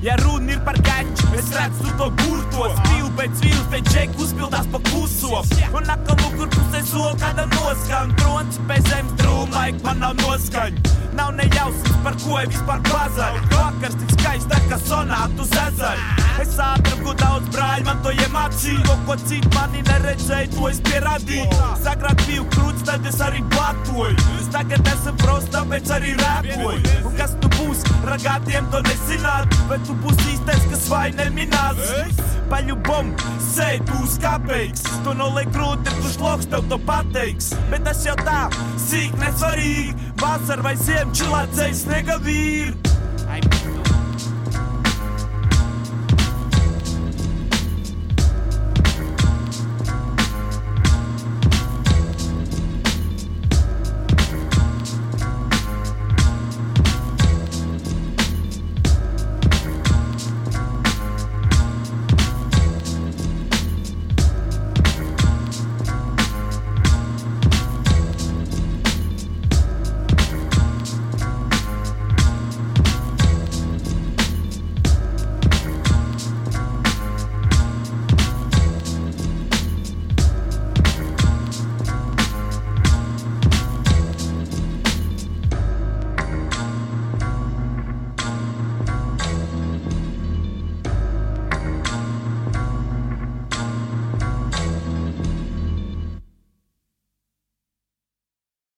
Ja runa ir par gaļu, es redzu, tu to gurto. Spīlu pēc vīru, te džek uzpildās pa kluso Un atkal lukur pusē sola, kāda noskan. Trons bez zemes drūm, laik man nav noskaņa Nav nejausmas, par ko ir vispār pazaļ Vakars tik skaists, tā kā sonātu zezaļ Es atradu daudz brāļu, man to iemācīju To, ko citi mani neredzēja, to es pierādīju. Sagrāk biju krūts, tad es arī platoju. Tagad esmu prosts, tāpēc arī rēpoju Un kas tu būsi, ragātiem to nezināt, bet tu būsi īstais, kas vai neminās. Paļu bombu, sēdi uz kāpeiks. Tu noliek grūti, kurš loks tev to pateiks. Bet tas jau tā, sīk nesvarīgi. Vasar vai ziem, čilācei sniega vīri.